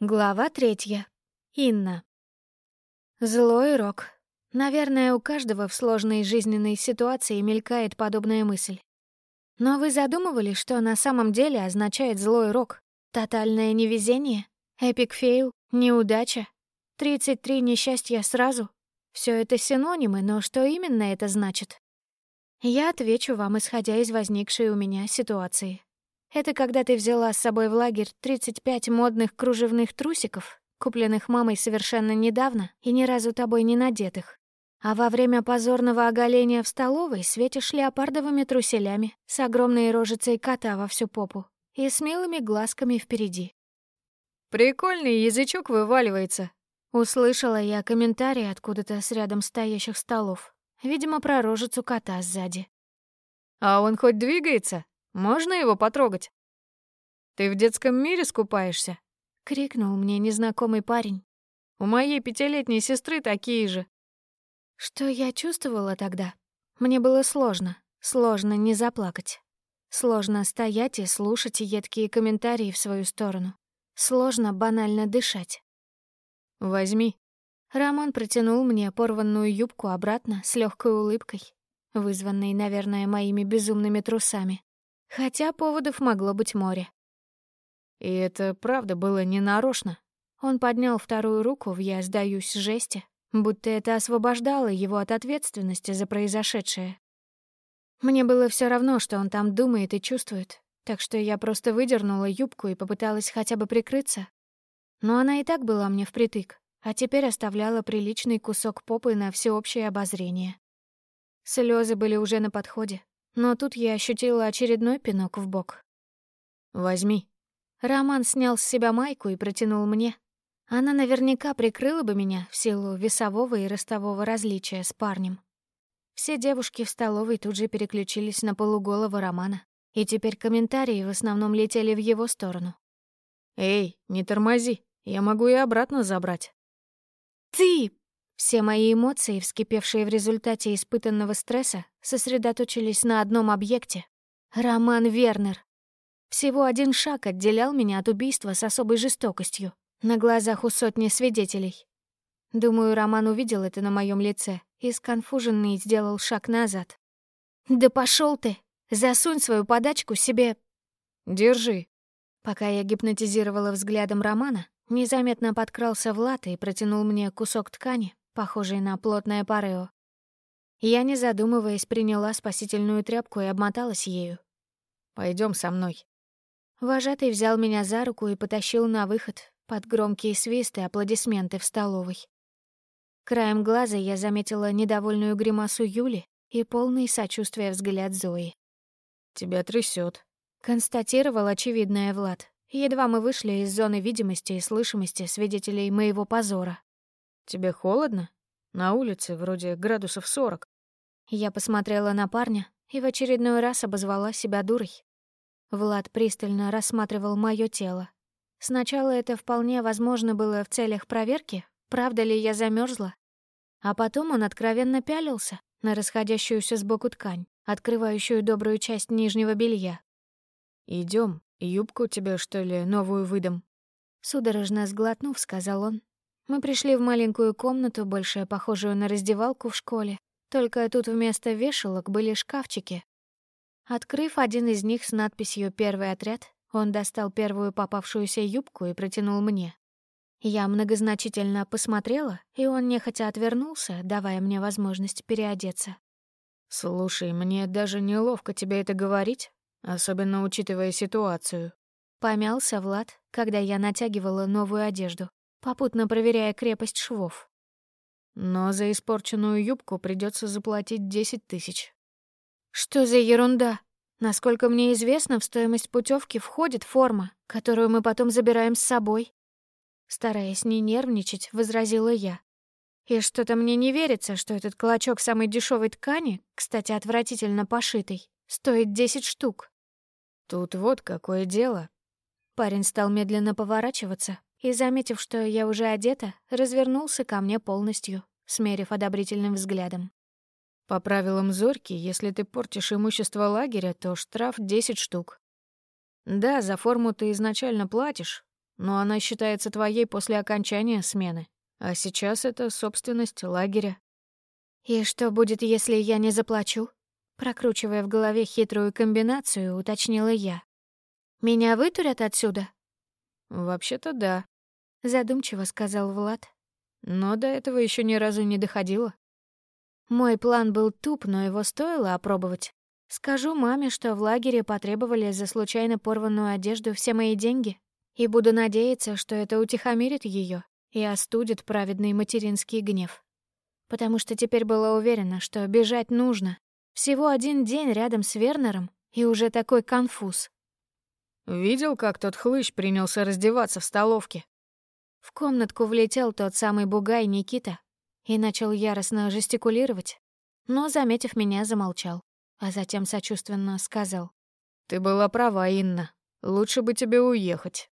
Глава третья. Инна. Злой рок. Наверное, у каждого в сложной жизненной ситуации мелькает подобная мысль. Но вы задумывались, что на самом деле означает злой рок? Тотальное невезение? Epic fail? Неудача? 33 несчастья сразу? Все это синонимы, но что именно это значит? Я отвечу вам, исходя из возникшей у меня ситуации. Это когда ты взяла с собой в лагерь 35 модных кружевных трусиков, купленных мамой совершенно недавно и ни разу тобой не надетых. А во время позорного оголения в столовой светишь леопардовыми труселями с огромной рожицей кота во всю попу и с милыми глазками впереди. «Прикольный язычок вываливается», — услышала я комментарий откуда-то с рядом стоящих столов. Видимо, про рожицу кота сзади. «А он хоть двигается?» Можно его потрогать? Ты в детском мире скупаешься? крикнул мне незнакомый парень. У моей пятилетней сестры такие же. Что я чувствовала тогда? Мне было сложно, сложно не заплакать. Сложно стоять и слушать едкие комментарии в свою сторону. Сложно банально дышать. «Возьми». Рамон протянул мне порванную юбку обратно с легкой улыбкой, вызванной, наверное, моими безумными трусами. Хотя поводов могло быть море. И это правда было не нарочно. Он поднял вторую руку в «я сдаюсь» жесте, будто это освобождало его от ответственности за произошедшее. Мне было все равно, что он там думает и чувствует, так что я просто выдернула юбку и попыталась хотя бы прикрыться. Но она и так была мне впритык, а теперь оставляла приличный кусок попы на всеобщее обозрение. Слезы были уже на подходе, но тут я ощутила очередной пинок в бок. «Возьми». Роман снял с себя майку и протянул мне. Она наверняка прикрыла бы меня в силу весового и ростового различия с парнем. Все девушки в столовой тут же переключились на полуголого Романа, и теперь комментарии в основном летели в его сторону. «Эй, не тормози, я могу и обратно забрать». «Ты!» Все мои эмоции, вскипевшие в результате испытанного стресса, сосредоточились на одном объекте — Роман Вернер. Всего один шаг отделял меня от убийства с особой жестокостью, на глазах у сотни свидетелей. Думаю, Роман увидел это на моем лице и сконфуженный сделал шаг назад. «Да пошел ты! Засунь свою подачку себе...» «Держи». Пока я гипнотизировала взглядом Романа, незаметно подкрался Влад и протянул мне кусок ткани, похожий на плотное парео. Я, не задумываясь, приняла спасительную тряпку и обмоталась ею. Пойдем со мной». Вожатый взял меня за руку и потащил на выход под громкие свисты и аплодисменты в столовой. Краем глаза я заметила недовольную гримасу Юли и полный сочувствия взгляд Зои. «Тебя трясет, констатировал очевидное Влад. Едва мы вышли из зоны видимости и слышимости свидетелей моего позора. «Тебе холодно? На улице вроде градусов сорок». Я посмотрела на парня и в очередной раз обозвала себя дурой. Влад пристально рассматривал моё тело. Сначала это вполне возможно было в целях проверки, правда ли я замерзла. А потом он откровенно пялился на расходящуюся сбоку ткань, открывающую добрую часть нижнего белья. Идем, юбку тебе, что ли, новую выдам?» Судорожно сглотнув, сказал он. Мы пришли в маленькую комнату, больше похожую на раздевалку в школе. Только тут вместо вешалок были шкафчики. Открыв один из них с надписью «Первый отряд», он достал первую попавшуюся юбку и протянул мне. Я многозначительно посмотрела, и он нехотя отвернулся, давая мне возможность переодеться. «Слушай, мне даже неловко тебе это говорить, особенно учитывая ситуацию». Помялся Влад, когда я натягивала новую одежду попутно проверяя крепость швов. Но за испорченную юбку придется заплатить десять тысяч. Что за ерунда? Насколько мне известно, в стоимость путевки входит форма, которую мы потом забираем с собой. Стараясь не нервничать, возразила я. И что-то мне не верится, что этот клочок самой дешевой ткани, кстати, отвратительно пошитый, стоит десять штук. Тут вот какое дело. Парень стал медленно поворачиваться, и, заметив, что я уже одета, развернулся ко мне полностью, смерив одобрительным взглядом. «По правилам Зорьки, если ты портишь имущество лагеря, то штраф 10 штук. Да, за форму ты изначально платишь, но она считается твоей после окончания смены. А сейчас это собственность лагеря. И что будет, если я не заплачу? Прокручивая в голове хитрую комбинацию, уточнила я. Меня вытурят отсюда? Вообще-то да, задумчиво сказал Влад. Но до этого еще ни разу не доходило. Мой план был туп, но его стоило опробовать. Скажу маме, что в лагере потребовали за случайно порванную одежду все мои деньги, и буду надеяться, что это утихомирит ее и остудит праведный материнский гнев. Потому что теперь была уверена, что бежать нужно. Всего один день рядом с Вернером, и уже такой конфуз. «Видел, как тот хлыщ принялся раздеваться в столовке?» В комнатку влетел тот самый бугай Никита и начал яростно жестикулировать, но, заметив меня, замолчал а затем сочувственно сказал. «Ты была права, Инна. Лучше бы тебе уехать».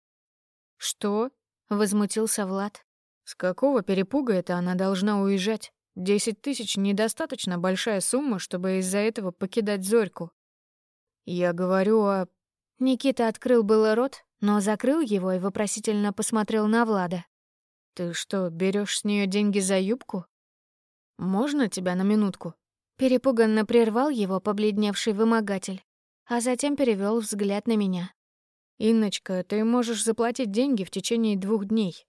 «Что?» — возмутился Влад. «С какого перепуга это она должна уезжать? Десять тысяч — недостаточно большая сумма, чтобы из-за этого покидать Зорьку. Я говорю о...» Никита открыл было рот, но закрыл его и вопросительно посмотрел на Влада. «Ты что, берешь с нее деньги за юбку? Можно тебя на минутку?» Перепуганно прервал его побледневший вымогатель, а затем перевел взгляд на меня. «Инночка, ты можешь заплатить деньги в течение двух дней.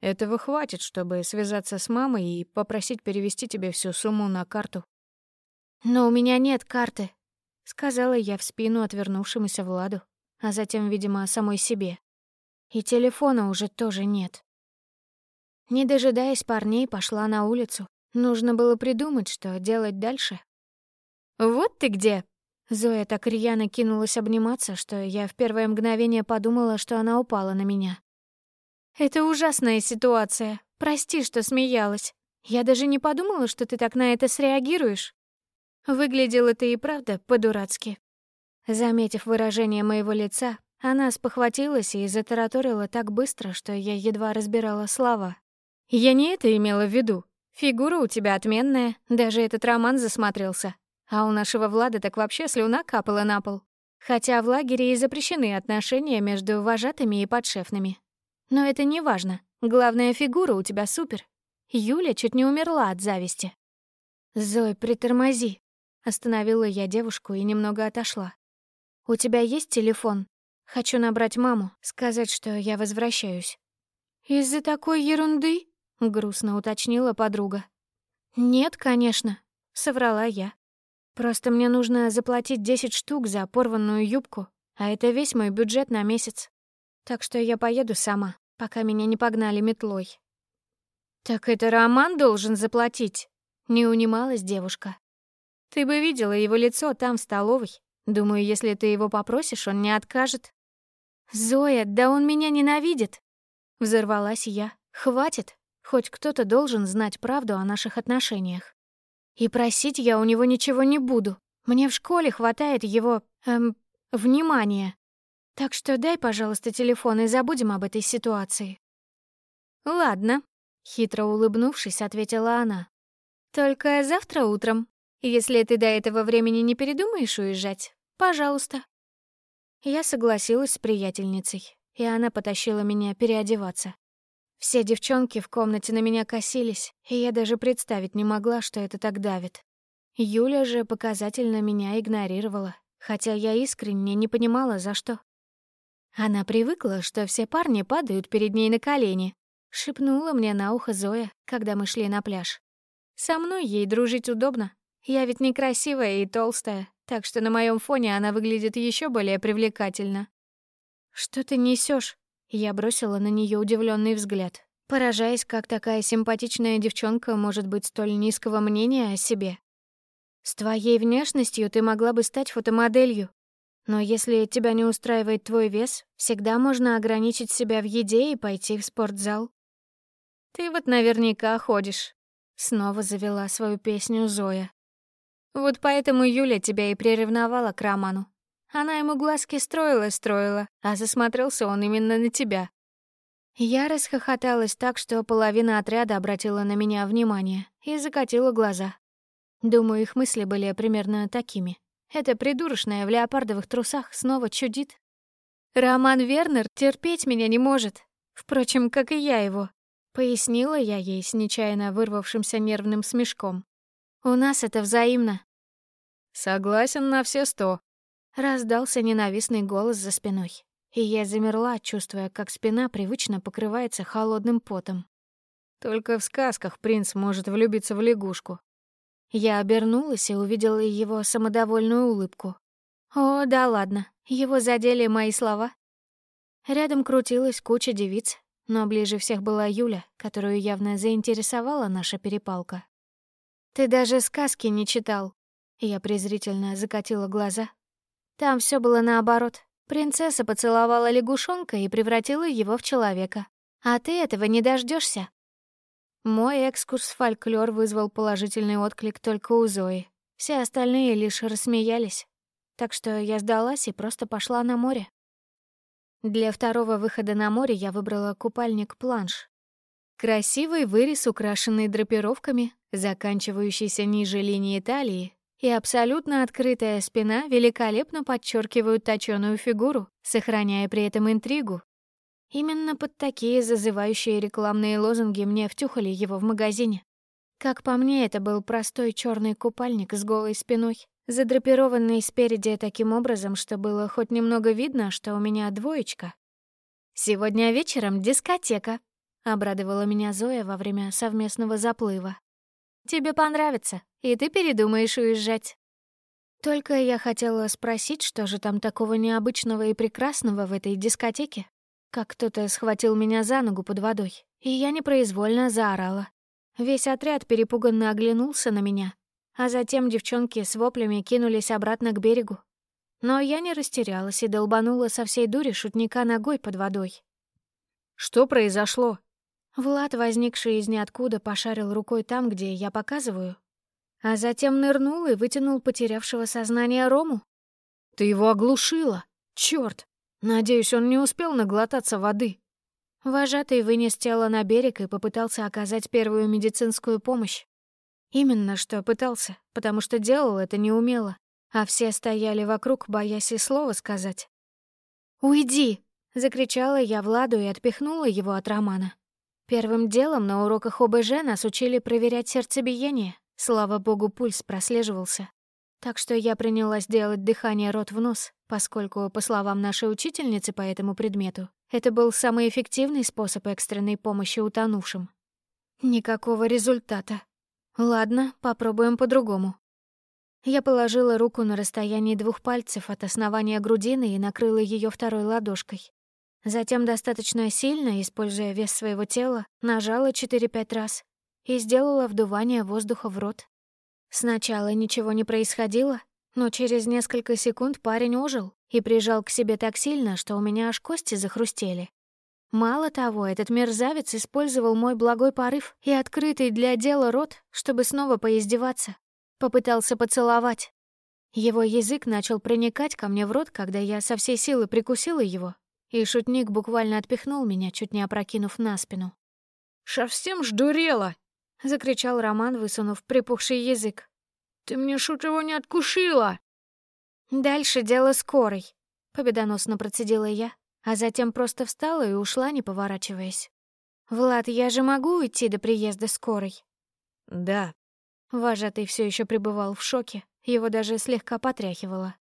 Этого хватит, чтобы связаться с мамой и попросить перевести тебе всю сумму на карту». «Но у меня нет карты», — сказала я в спину отвернувшемуся Владу, а затем, видимо, самой себе. И телефона уже тоже нет. Не дожидаясь парней, пошла на улицу, Нужно было придумать, что делать дальше. «Вот ты где!» Зоя так рьяно кинулась обниматься, что я в первое мгновение подумала, что она упала на меня. «Это ужасная ситуация. Прости, что смеялась. Я даже не подумала, что ты так на это среагируешь. Выглядело ты и правда по-дурацки». Заметив выражение моего лица, она спохватилась и затараторила так быстро, что я едва разбирала слова. «Я не это имела в виду. Фигура у тебя отменная, даже этот роман засмотрелся. А у нашего Влада так вообще слюна капала на пол. Хотя в лагере и запрещены отношения между вожатыми и подшефными. Но это не важно. Главная фигура у тебя супер. Юля чуть не умерла от зависти. «Зой, притормози», — остановила я девушку и немного отошла. «У тебя есть телефон? Хочу набрать маму, сказать, что я возвращаюсь». «Из-за такой ерунды?» — грустно уточнила подруга. «Нет, конечно», — соврала я. «Просто мне нужно заплатить 10 штук за порванную юбку, а это весь мой бюджет на месяц. Так что я поеду сама, пока меня не погнали метлой». «Так это Роман должен заплатить?» — не унималась девушка. «Ты бы видела его лицо там, в столовой. Думаю, если ты его попросишь, он не откажет». «Зоя, да он меня ненавидит!» Взорвалась я. «Хватит!» Хоть кто-то должен знать правду о наших отношениях. И просить я у него ничего не буду. Мне в школе хватает его, эм, внимания. Так что дай, пожалуйста, телефон и забудем об этой ситуации. Ладно, хитро улыбнувшись, ответила она. Только завтра утром. Если ты до этого времени не передумаешь уезжать, пожалуйста. Я согласилась с приятельницей, и она потащила меня переодеваться. Все девчонки в комнате на меня косились, и я даже представить не могла, что это так давит. Юля же показательно меня игнорировала, хотя я искренне не понимала, за что. Она привыкла, что все парни падают перед ней на колени, шепнула мне на ухо Зоя, когда мы шли на пляж. Со мной ей дружить удобно. Я ведь некрасивая и толстая, так что на моем фоне она выглядит еще более привлекательно. Что ты несешь? Я бросила на нее удивленный взгляд, поражаясь, как такая симпатичная девчонка может быть столь низкого мнения о себе. С твоей внешностью ты могла бы стать фотомоделью. Но если тебя не устраивает твой вес, всегда можно ограничить себя в еде и пойти в спортзал. Ты вот наверняка ходишь. Снова завела свою песню Зоя. Вот поэтому Юля тебя и приревновала к Роману. Она ему глазки строила-строила, а засмотрелся он именно на тебя. Я расхохоталась так, что половина отряда обратила на меня внимание и закатила глаза. Думаю, их мысли были примерно такими. Эта придурочная в леопардовых трусах снова чудит. Роман Вернер терпеть меня не может. Впрочем, как и я его. Пояснила я ей с нечаянно вырвавшимся нервным смешком. «У нас это взаимно». «Согласен на все сто», — раздался ненавистный голос за спиной. И я замерла, чувствуя, как спина привычно покрывается холодным потом. Только в сказках принц может влюбиться в лягушку. Я обернулась и увидела его самодовольную улыбку. О, да ладно, его задели мои слова. Рядом крутилась куча девиц, но ближе всех была Юля, которую явно заинтересовала наша перепалка. «Ты даже сказки не читал», — я презрительно закатила глаза. «Там все было наоборот. Принцесса поцеловала лягушонка и превратила его в человека. А ты этого не дождешься. Мой экскурс в фольклор вызвал положительный отклик только у Зои. Все остальные лишь рассмеялись. Так что я сдалась и просто пошла на море. Для второго выхода на море я выбрала купальник-планш. Красивый вырез, украшенный драпировками, заканчивающийся ниже линии талии, и абсолютно открытая спина великолепно подчеркивают точёную фигуру, сохраняя при этом интригу. Именно под такие зазывающие рекламные лозунги мне втюхали его в магазине. Как по мне, это был простой черный купальник с голой спиной, задрапированный спереди таким образом, что было хоть немного видно, что у меня двоечка. «Сегодня вечером дискотека», — обрадовала меня Зоя во время совместного заплыва. «Тебе понравится, и ты передумаешь уезжать». Только я хотела спросить, что же там такого необычного и прекрасного в этой дискотеке, как кто-то схватил меня за ногу под водой, и я непроизвольно заорала. Весь отряд перепуганно оглянулся на меня, а затем девчонки с воплями кинулись обратно к берегу. Но я не растерялась и долбанула со всей дури шутника ногой под водой. «Что произошло?» Влад, возникший из ниоткуда, пошарил рукой там, где я показываю, а затем нырнул и вытянул потерявшего сознание Рому. «Ты его оглушила! Чёрт! Надеюсь, он не успел наглотаться воды!» Вожатый вынес тело на берег и попытался оказать первую медицинскую помощь. Именно что пытался, потому что делал это неумело, а все стояли вокруг, боясь и слова сказать. «Уйди!» — закричала я Владу и отпихнула его от Романа. Первым делом на уроках ОБЖ нас учили проверять сердцебиение. Слава богу, пульс прослеживался. Так что я принялась делать дыхание рот в нос, поскольку, по словам нашей учительницы по этому предмету, это был самый эффективный способ экстренной помощи утонувшим. Никакого результата. Ладно, попробуем по-другому. Я положила руку на расстоянии двух пальцев от основания грудины и накрыла ее второй ладошкой. Затем достаточно сильно, используя вес своего тела, нажала 4-5 раз и сделала вдувание воздуха в рот. Сначала ничего не происходило, но через несколько секунд парень ожил и прижал к себе так сильно, что у меня аж кости захрустели. Мало того, этот мерзавец использовал мой благой порыв и открытый для дела рот, чтобы снова поиздеваться. Попытался поцеловать. Его язык начал проникать ко мне в рот, когда я со всей силы прикусила его, и шутник буквально отпихнул меня, чуть не опрокинув на спину. «Совсем ждурела!» — закричал Роман, высунув припухший язык. «Ты мне шут его не откушила!» «Дальше дело скорой», — победоносно процедила я, а затем просто встала и ушла, не поворачиваясь. «Влад, я же могу уйти до приезда скорой?» «Да». Вожатый все еще пребывал в шоке, его даже слегка потряхивало.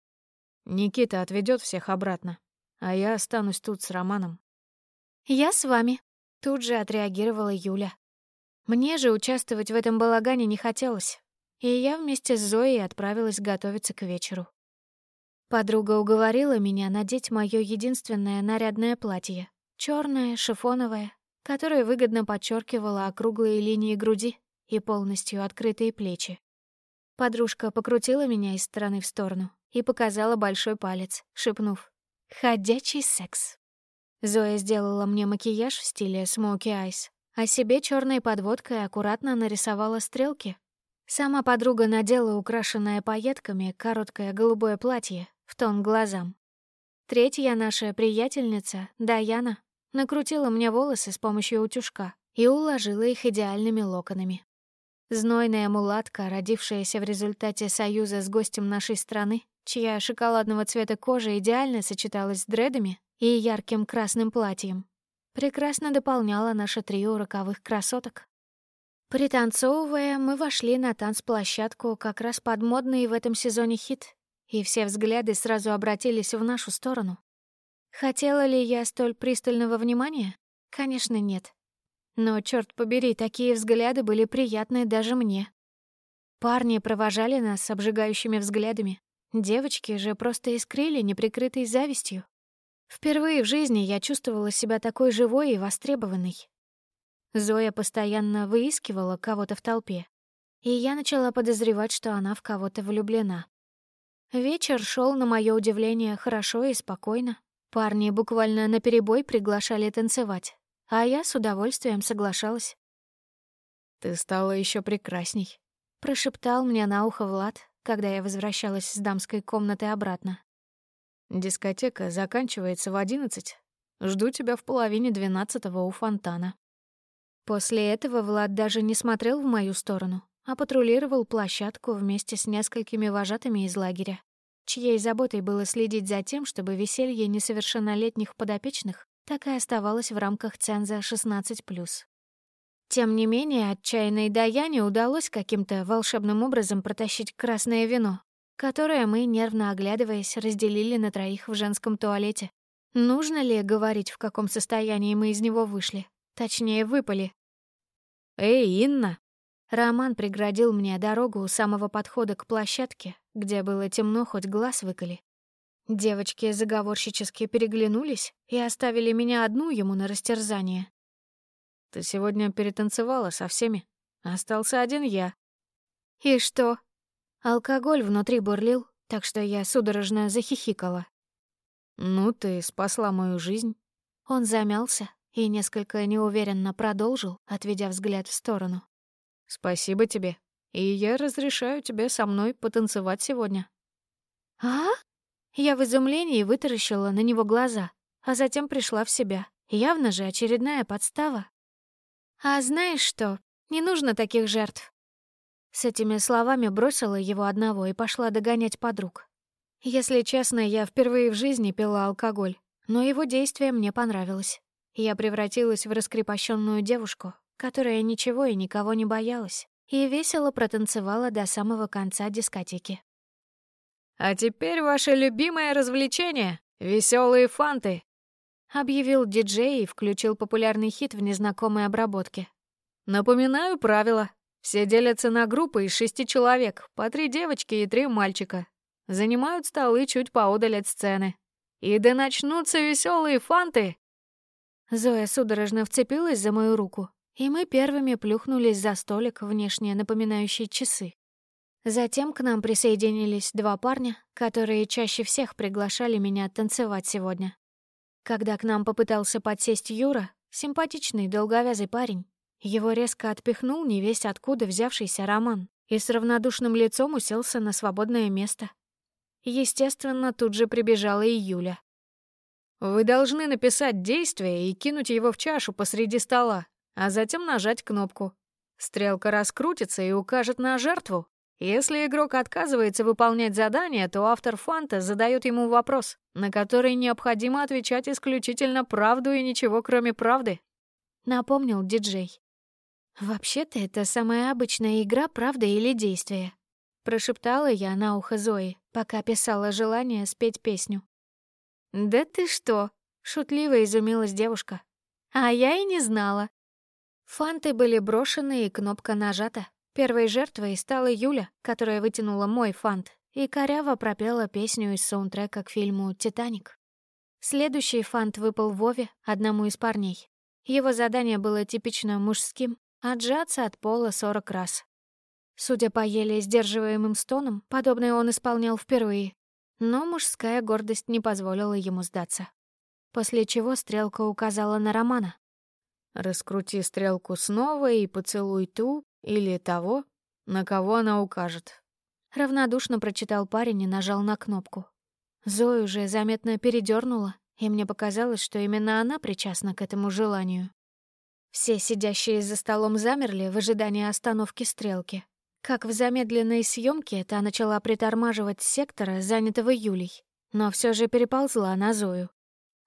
«Никита отведет всех обратно, а я останусь тут с Романом». «Я с вами», — тут же отреагировала Юля. Мне же участвовать в этом балагане не хотелось, и я вместе с Зоей отправилась готовиться к вечеру. Подруга уговорила меня надеть моё единственное нарядное платье, чёрное, шифоновое, которое выгодно подчеркивало округлые линии груди и полностью открытые плечи. Подружка покрутила меня из стороны в сторону и показала большой палец, шепнув «Ходячий секс». Зоя сделала мне макияж в стиле смоки айс, а себе чёрной подводкой аккуратно нарисовала стрелки. Сама подруга надела украшенное пайетками короткое голубое платье в тон глазам. Третья наша приятельница, Даяна, накрутила мне волосы с помощью утюжка и уложила их идеальными локонами. Знойная мулатка, родившаяся в результате союза с гостем нашей страны, чья шоколадного цвета кожа идеально сочеталась с дредами и ярким красным платьем, прекрасно дополняла наше трио роковых красоток. Пританцовывая, мы вошли на танцплощадку как раз под модный в этом сезоне хит, и все взгляды сразу обратились в нашу сторону. Хотела ли я столь пристального внимания? Конечно, нет. Но, черт побери, такие взгляды были приятны даже мне. Парни провожали нас обжигающими взглядами. Девочки же просто искрили неприкрытой завистью. Впервые в жизни я чувствовала себя такой живой и востребованной. Зоя постоянно выискивала кого-то в толпе, и я начала подозревать, что она в кого-то влюблена. Вечер шел на мое удивление хорошо и спокойно. Парни буквально наперебой приглашали танцевать, а я с удовольствием соглашалась. «Ты стала еще прекрасней», — прошептал мне на ухо Влад, когда я возвращалась с дамской комнаты обратно. «Дискотека заканчивается в одиннадцать. Жду тебя в половине двенадцатого у фонтана». После этого Влад даже не смотрел в мою сторону, а патрулировал площадку вместе с несколькими вожатыми из лагеря, чьей заботой было следить за тем, чтобы веселье несовершеннолетних подопечных так и оставалось в рамках ценза 16+. Тем не менее, отчаянной Даяне удалось каким-то волшебным образом протащить красное вино, которое мы, нервно оглядываясь, разделили на троих в женском туалете. Нужно ли говорить, в каком состоянии мы из него вышли? Точнее, выпали. «Эй, Инна!» Роман преградил мне дорогу у самого подхода к площадке, где было темно, хоть глаз выколи. Девочки заговорщически переглянулись и оставили меня одну ему на растерзание. «Ты сегодня перетанцевала со всеми. Остался один я». «И что?» Алкоголь внутри бурлил, так что я судорожно захихикала. «Ну, ты спасла мою жизнь». Он замялся, и несколько неуверенно продолжил, отведя взгляд в сторону. «Спасибо тебе, и я разрешаю тебе со мной потанцевать сегодня». «А?» Я в изумлении вытаращила на него глаза, а затем пришла в себя. Явно же очередная подстава. «А знаешь что? Не нужно таких жертв». С этими словами бросила его одного и пошла догонять подруг. Если честно, я впервые в жизни пила алкоголь, но его действие мне понравилось. Я превратилась в раскрепощенную девушку, которая ничего и никого не боялась, и весело протанцевала до самого конца дискотеки. «А теперь ваше любимое развлечение — веселые фанты», — объявил диджей и включил популярный хит в незнакомой обработке. «Напоминаю правила. Все делятся на группы из шести человек, по три девочки и три мальчика. Занимают столы чуть поодаль от сцены. И да начнутся веселые фанты, Зоя судорожно вцепилась за мою руку, и мы первыми плюхнулись за столик, внешне напоминающий часы. Затем к нам присоединились два парня, которые чаще всех приглашали меня танцевать сегодня. Когда к нам попытался подсесть Юра, симпатичный долговязый парень, его резко отпихнул невесть откуда взявшийся Роман и с равнодушным лицом уселся на свободное место. Естественно, тут же прибежала и Юля. Вы должны написать действие и кинуть его в чашу посреди стола, а затем нажать кнопку. Стрелка раскрутится и укажет на жертву. Если игрок отказывается выполнять задание, то автор фанта задает ему вопрос, на который необходимо отвечать исключительно правду и ничего кроме правды. Напомнил диджей. «Вообще-то это самая обычная игра «Правда или действие», — прошептала я на ухо Зои, пока писала желание спеть песню. «Да ты что?» — шутливо изумилась девушка. «А я и не знала». Фанты были брошены, и кнопка нажата. Первой жертвой стала Юля, которая вытянула мой фант и коряво пропела песню из саундтрека к фильму «Титаник». Следующий фант выпал Вове, одному из парней. Его задание было типично мужским — отжаться от пола сорок раз. Судя по еле сдерживаемым стонам, подобное он исполнял впервые, но мужская гордость не позволила ему сдаться. После чего стрелка указала на Романа. «Раскрути стрелку снова и поцелуй ту или того, на кого она укажет». Равнодушно прочитал парень и нажал на кнопку. Зою уже заметно передернула, и мне показалось, что именно она причастна к этому желанию. Все сидящие за столом замерли в ожидании остановки стрелки, как в замедленной съемке та начала притормаживать сектора, занятого Юлей, но все же переползла на Зою.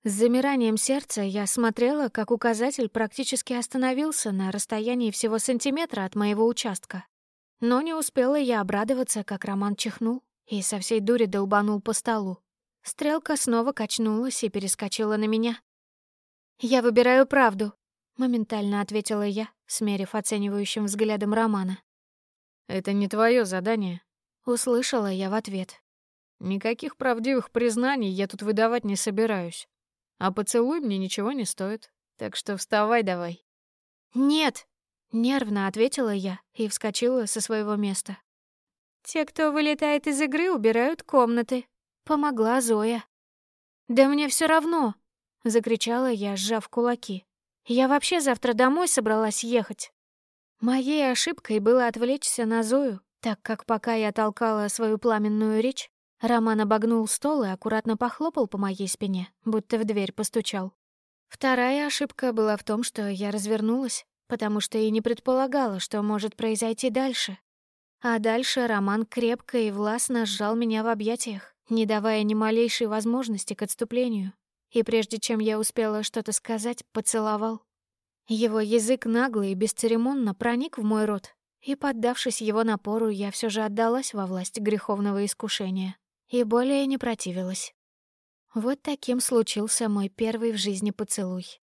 С замиранием сердца я смотрела, как указатель практически остановился на расстоянии всего сантиметра от моего участка. Но не успела я обрадоваться, как Роман чихнул и со всей дури долбанул по столу. Стрелка снова качнулась и перескочила на меня. «Я выбираю правду», — моментально ответила я, смерив оценивающим взглядом Романа. «Это не твое задание», — услышала я в ответ. «Никаких правдивых признаний я тут выдавать не собираюсь. А поцелуй мне ничего не стоит, так что вставай давай». «Нет», — нервно ответила я и вскочила со своего места. «Те, кто вылетает из игры, убирают комнаты», — помогла Зоя. «Да мне все равно», — закричала я, сжав кулаки. «Я вообще завтра домой собралась ехать». Моей ошибкой было отвлечься на Зою, так как пока я толкала свою пламенную речь, Роман обогнул стол и аккуратно похлопал по моей спине, будто в дверь постучал. Вторая ошибка была в том, что я развернулась, потому что и не предполагала, что может произойти дальше. А дальше Роман крепко и властно сжал меня в объятиях, не давая ни малейшей возможности к отступлению. И прежде чем я успела что-то сказать, поцеловал. Его язык нагло и бесцеремонно проник в мой рот, и, поддавшись его напору, я все же отдалась во власть греховного искушения и более не противилась. Вот таким случился мой первый в жизни поцелуй.